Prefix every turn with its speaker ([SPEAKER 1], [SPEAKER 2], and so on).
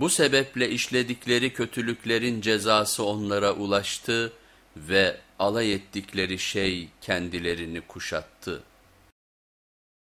[SPEAKER 1] Bu sebeple işledikleri kötülüklerin cezası onlara ulaştı ve alay ettikleri şey kendilerini kuşattı.